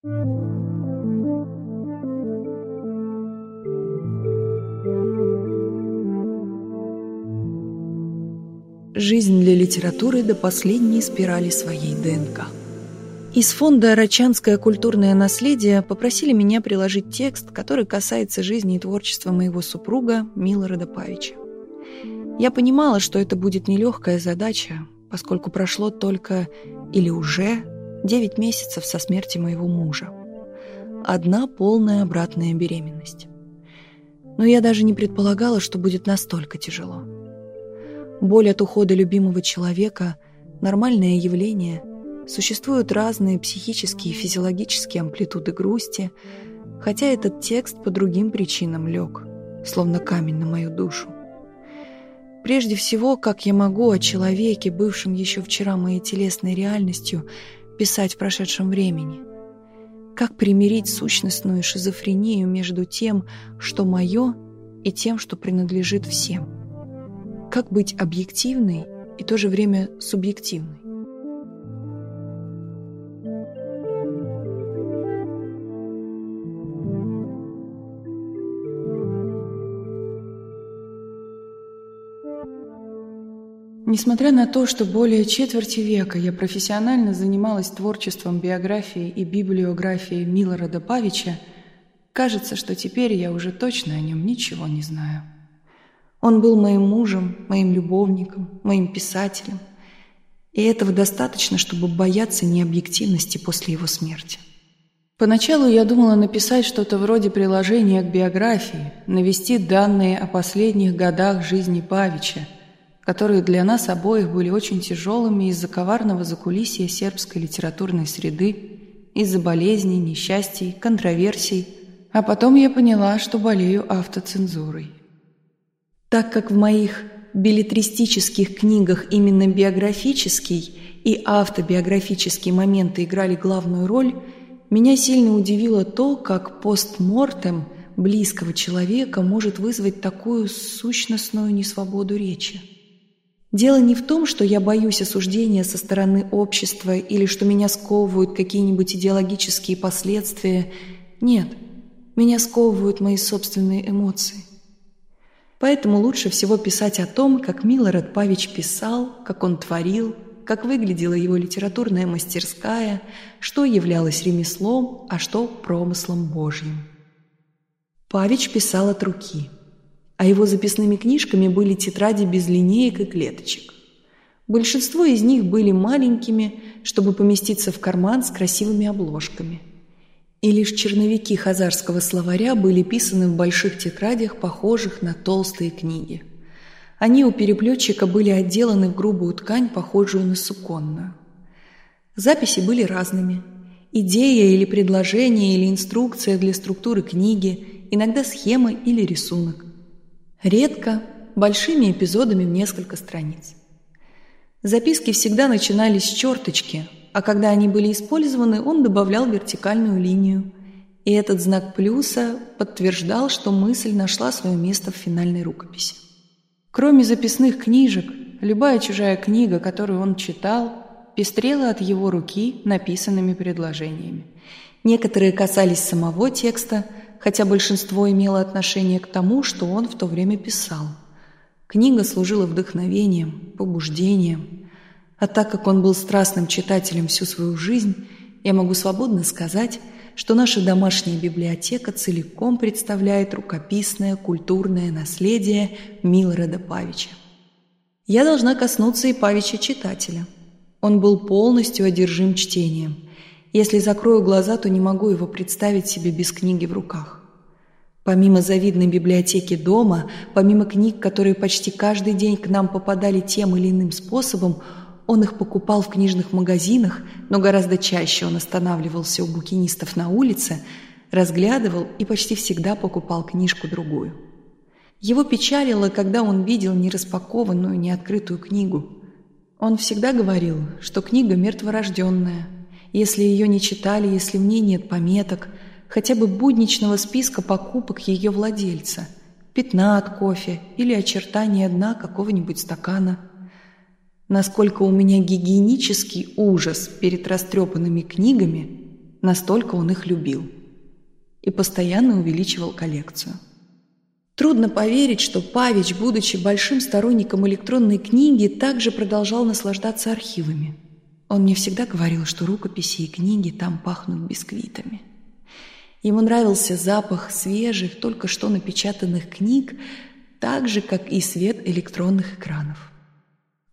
Жизнь для литературы до последней спирали своей ДНК. Из фонда «Рачанское культурное наследие» попросили меня приложить текст, который касается жизни и творчества моего супруга Милорада Павича. Я понимала, что это будет нелегкая задача, поскольку прошло только или уже 9 месяцев со смерти моего мужа. Одна полная обратная беременность. Но я даже не предполагала, что будет настолько тяжело. Боль от ухода любимого человека – нормальное явление. Существуют разные психические и физиологические амплитуды грусти, хотя этот текст по другим причинам лег, словно камень на мою душу. Прежде всего, как я могу о человеке, бывшем еще вчера моей телесной реальностью, писать в прошедшем времени? Как примирить сущностную шизофрению между тем, что мое, и тем, что принадлежит всем? Как быть объективной и в то же время субъективной? Несмотря на то, что более четверти века я профессионально занималась творчеством биографии и библиографии Милорада Павича, кажется, что теперь я уже точно о нем ничего не знаю. Он был моим мужем, моим любовником, моим писателем. И этого достаточно, чтобы бояться необъективности после его смерти. Поначалу я думала написать что-то вроде приложения к биографии, навести данные о последних годах жизни Павича, которые для нас обоих были очень тяжелыми из-за коварного закулисья сербской литературной среды, из-за болезней, несчастий, контроверсий, а потом я поняла, что болею автоцензурой. Так как в моих билетристических книгах именно биографический и автобиографические моменты играли главную роль, меня сильно удивило то, как постмортем близкого человека может вызвать такую сущностную несвободу речи. Дело не в том, что я боюсь осуждения со стороны общества или что меня сковывают какие-нибудь идеологические последствия. Нет, меня сковывают мои собственные эмоции. Поэтому лучше всего писать о том, как Милорад Павич писал, как он творил, как выглядела его литературная мастерская, что являлось ремеслом, а что промыслом Божьим. Павич писал от руки, а его записными книжками были тетради без линеек и клеточек. Большинство из них были маленькими, чтобы поместиться в карман с красивыми обложками – и лишь черновики хазарского словаря были писаны в больших тетрадях, похожих на толстые книги. Они у переплетчика были отделаны в грубую ткань, похожую на суконную. Записи были разными. Идея или предложение или инструкция для структуры книги, иногда схема или рисунок. Редко большими эпизодами в несколько страниц. Записки всегда начинались с черточки, а когда они были использованы, он добавлял вертикальную линию. И этот знак плюса подтверждал, что мысль нашла свое место в финальной рукописи. Кроме записных книжек, любая чужая книга, которую он читал, пестрела от его руки написанными предложениями. Некоторые касались самого текста, хотя большинство имело отношение к тому, что он в то время писал. Книга служила вдохновением, побуждением, а так как он был страстным читателем всю свою жизнь, я могу свободно сказать, что наша домашняя библиотека целиком представляет рукописное культурное наследие Милорода Павича. Я должна коснуться и Павича читателя. Он был полностью одержим чтением. Если закрою глаза, то не могу его представить себе без книги в руках. Помимо завидной библиотеки дома, помимо книг, которые почти каждый день к нам попадали тем или иным способом, он их покупал в книжных магазинах, но гораздо чаще он останавливался у букинистов на улице, разглядывал и почти всегда покупал книжку-другую. Его печалило, когда он видел нераспакованную, неоткрытую книгу. Он всегда говорил, что книга мертворожденная. Если ее не читали, если в ней нет пометок, хотя бы будничного списка покупок ее владельца, пятна от кофе или очертания дна какого-нибудь стакана – Насколько у меня гигиенический ужас перед растрепанными книгами, настолько он их любил. И постоянно увеличивал коллекцию. Трудно поверить, что Павич, будучи большим сторонником электронной книги, также продолжал наслаждаться архивами. Он мне всегда говорил, что рукописи и книги там пахнут бисквитами. Ему нравился запах свежих, только что напечатанных книг, так же, как и свет электронных экранов.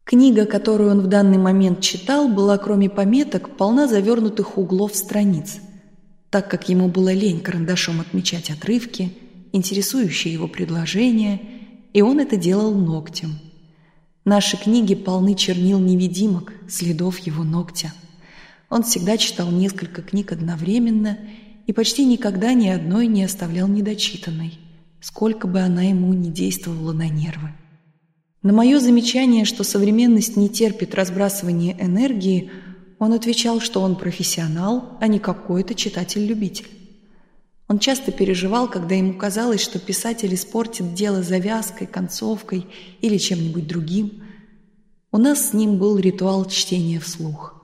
Книга, которую он в данный момент читал, была, кроме пометок, полна завернутых углов страниц, так как ему было лень карандашом отмечать отрывки, интересующие его предложения, и он это делал ногтем. Наши книги полны чернил-невидимок, следов его ногтя. Он всегда читал несколько книг одновременно и почти никогда ни одной не оставлял недочитанной, сколько бы она ему ни действовала на нервы. На мое замечание, что современность не терпит разбрасывания энергии, он отвечал, что он профессионал, а не какой-то читатель-любитель. Он часто переживал, когда ему казалось, что писатель испортит дело завязкой, концовкой или чем-нибудь другим. У нас с ним был ритуал чтения вслух.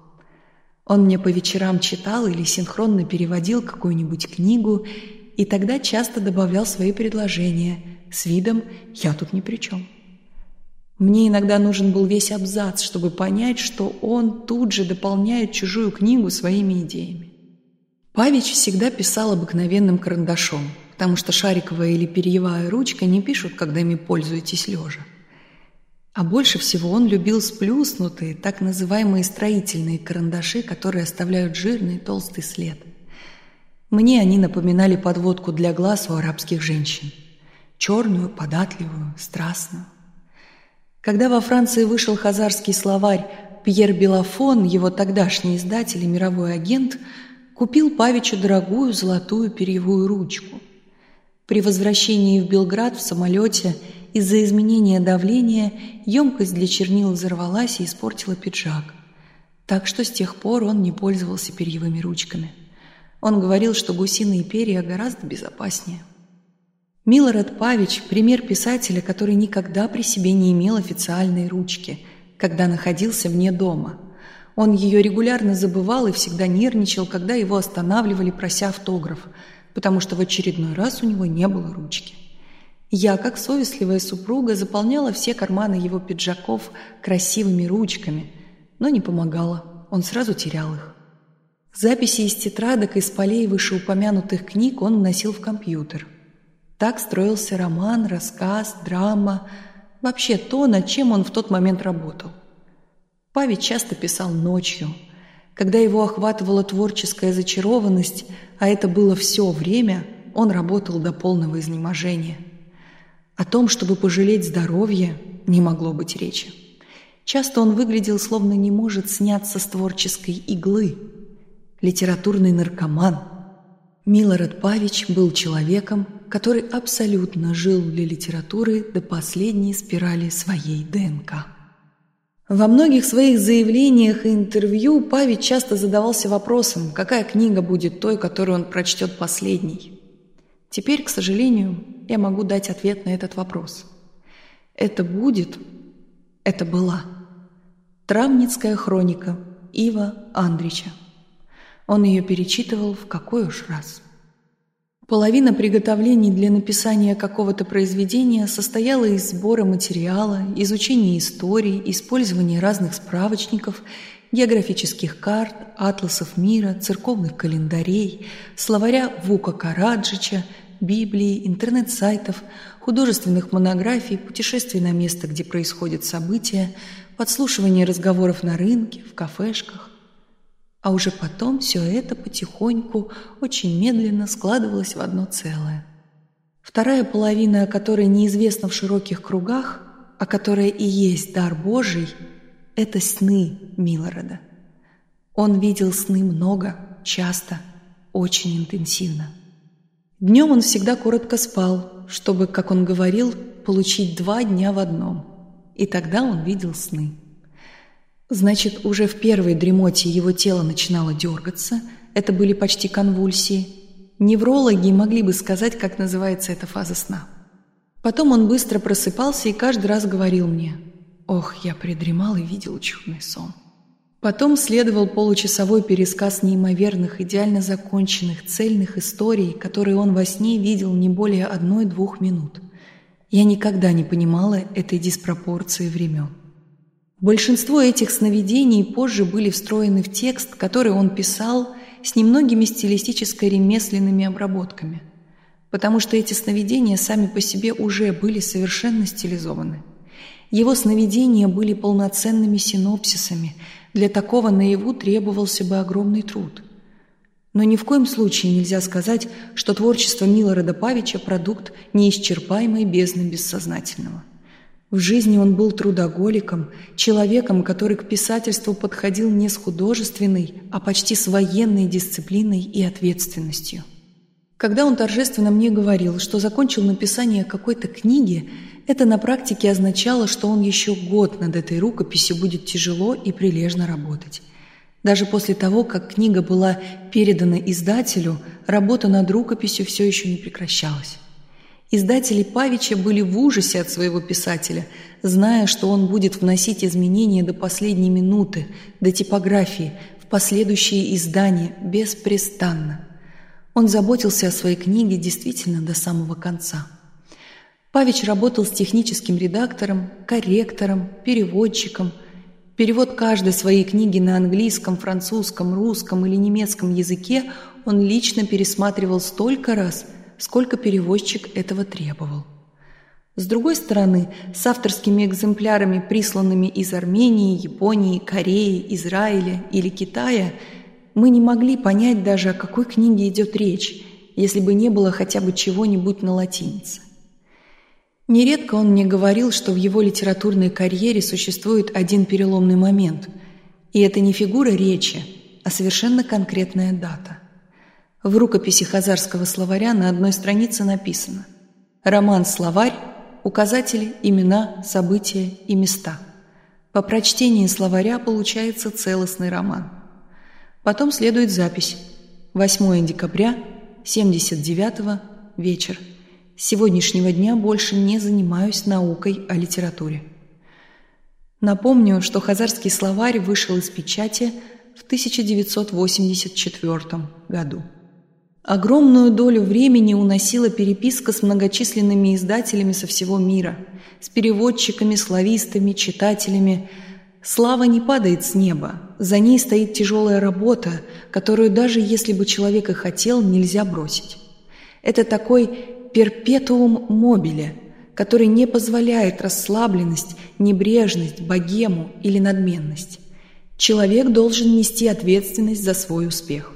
Он мне по вечерам читал или синхронно переводил какую-нибудь книгу, и тогда часто добавлял свои предложения с видом «я тут ни при чем». Мне иногда нужен был весь абзац, чтобы понять, что он тут же дополняет чужую книгу своими идеями. Павич всегда писал обыкновенным карандашом, потому что шариковая или перьевая ручка не пишут, когда ими пользуетесь лежа. А больше всего он любил сплюснутые, так называемые строительные карандаши, которые оставляют жирный толстый след. Мне они напоминали подводку для глаз у арабских женщин. Черную, податливую, страстную. Когда во Франции вышел хазарский словарь Пьер Белафон, его тогдашний издатель и мировой агент, купил Павичу дорогую золотую перьевую ручку. При возвращении в Белград в самолете – из-за изменения давления емкость для чернил взорвалась и испортила пиджак. Так что с тех пор он не пользовался перьевыми ручками. Он говорил, что гусиные перья гораздо безопаснее. Милорад Павич – пример писателя, который никогда при себе не имел официальной ручки, когда находился вне дома. Он ее регулярно забывал и всегда нервничал, когда его останавливали, прося автограф, потому что в очередной раз у него не было ручки. Я, как совестливая супруга, заполняла все карманы его пиджаков красивыми ручками, но не помогала, он сразу терял их. Записи из тетрадок из полей вышеупомянутых книг он вносил в компьютер. Так строился роман, рассказ, драма, вообще то, над чем он в тот момент работал. Павел часто писал ночью, когда его охватывала творческая зачарованность, а это было все время, он работал до полного изнеможения – о том, чтобы пожалеть здоровье, не могло быть речи. Часто он выглядел, словно не может сняться с творческой иглы. Литературный наркоман. Милорад Павич был человеком, который абсолютно жил для литературы до последней спирали своей ДНК. Во многих своих заявлениях и интервью Павич часто задавался вопросом, какая книга будет той, которую он прочтет последней. Теперь, к сожалению, я могу дать ответ на этот вопрос. Это будет, это была. Травницкая хроника Ива Андрича. Он ее перечитывал в какой уж раз. Половина приготовлений для написания какого-то произведения состояла из сбора материала, изучения истории, использования разных справочников, географических карт, атласов мира, церковных календарей, словаря Вука Караджича, Библии, интернет-сайтов, художественных монографий, путешествий на место, где происходят события, подслушивание разговоров на рынке, в кафешках. А уже потом все это потихоньку, очень медленно складывалось в одно целое. Вторая половина, о которой неизвестна в широких кругах, а которая и есть дар Божий, это сны Милорода. Он видел сны много, часто, очень интенсивно. Днем он всегда коротко спал, чтобы, как он говорил, получить два дня в одном. И тогда он видел сны. Значит, уже в первой дремоте его тело начинало дергаться, это были почти конвульсии. Неврологи могли бы сказать, как называется эта фаза сна. Потом он быстро просыпался и каждый раз говорил мне, «Ох, я придремал и видел чудный сон». Потом следовал получасовой пересказ неимоверных, идеально законченных, цельных историй, которые он во сне видел не более одной-двух минут. Я никогда не понимала этой диспропорции времен. Большинство этих сновидений позже были встроены в текст, который он писал с немногими стилистическо-ремесленными обработками, потому что эти сновидения сами по себе уже были совершенно стилизованы. Его сновидения были полноценными синопсисами, для такого наяву требовался бы огромный труд. Но ни в коем случае нельзя сказать, что творчество Милорада Павича – продукт неисчерпаемой бездны бессознательного. В жизни он был трудоголиком, человеком, который к писательству подходил не с художественной, а почти с военной дисциплиной и ответственностью. Когда он торжественно мне говорил, что закончил написание какой-то книги, это на практике означало, что он еще год над этой рукописью будет тяжело и прилежно работать. Даже после того, как книга была передана издателю, работа над рукописью все еще не прекращалась. Издатели Павича были в ужасе от своего писателя, зная, что он будет вносить изменения до последней минуты, до типографии, в последующие издания, беспрестанно. Он заботился о своей книге действительно до самого конца. Павич работал с техническим редактором, корректором, переводчиком. Перевод каждой своей книги на английском, французском, русском или немецком языке он лично пересматривал столько раз – сколько перевозчик этого требовал. С другой стороны, с авторскими экземплярами, присланными из Армении, Японии, Кореи, Израиля или Китая, мы не могли понять даже, о какой книге идет речь, если бы не было хотя бы чего-нибудь на латинице. Нередко он мне говорил, что в его литературной карьере существует один переломный момент, и это не фигура речи, а совершенно конкретная дата. В рукописи Хазарского словаря на одной странице написано «Роман-словарь, указатели, имена, события и места». По прочтении словаря получается целостный роман. Потом следует запись. 8 декабря, 79 вечер. С сегодняшнего дня больше не занимаюсь наукой о литературе. Напомню, что Хазарский словарь вышел из печати в 1984 году. Огромную долю времени уносила переписка с многочисленными издателями со всего мира, с переводчиками, славистами, читателями. Слава не падает с неба, за ней стоит тяжелая работа, которую даже если бы человек и хотел, нельзя бросить. Это такой перпетуум мобиле, который не позволяет расслабленность, небрежность, богему или надменность. Человек должен нести ответственность за свой успех.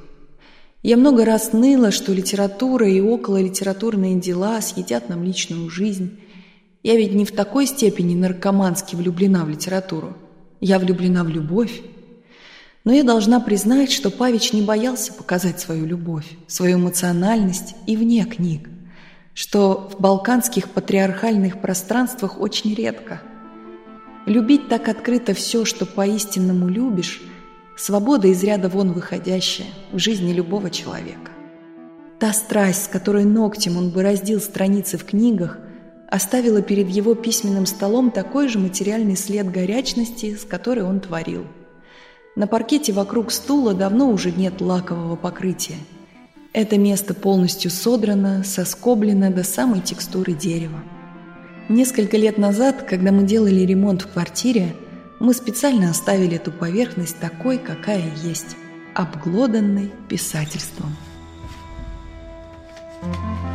Я много раз ныла, что литература и окололитературные дела съедят нам личную жизнь. Я ведь не в такой степени наркомански влюблена в литературу. Я влюблена в любовь. Но я должна признать, что Павич не боялся показать свою любовь, свою эмоциональность и вне книг, что в балканских патриархальных пространствах очень редко. Любить так открыто все, что по-истинному любишь – Свобода из ряда вон выходящая в жизни любого человека. Та страсть, с которой ногтем он бы раздел страницы в книгах, оставила перед его письменным столом такой же материальный след горячности, с которой он творил. На паркете вокруг стула давно уже нет лакового покрытия. Это место полностью содрано, соскоблено до самой текстуры дерева. Несколько лет назад, когда мы делали ремонт в квартире, мы специально оставили эту поверхность такой, какая есть, обглоданной писательством. Thank you.